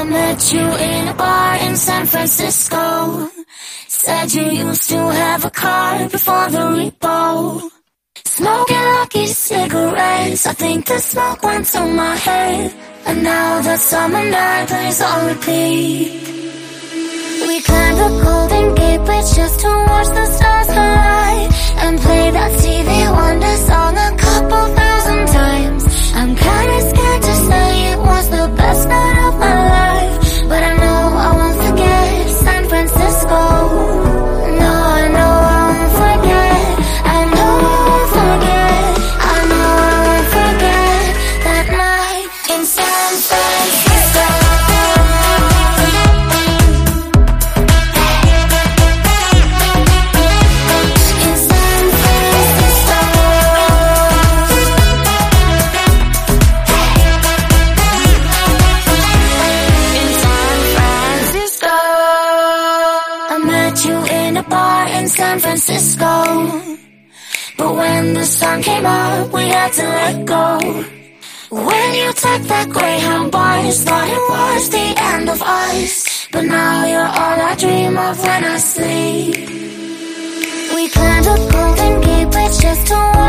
I met you in a bar in San Francisco. Said you used to have a car before the repo. Smoking lucky cigarettes, I think the smoke went to my head. And now the summer night plays on repeat. We climbed the Golden Gate Bridge just to watch the stars collide in a bar in San Francisco. But when the sun came up, we had to let go. When you took that Greyhound bus, thought it was the end of us. But now you're all I dream of when I sleep. We climbed a golden gate bridge just to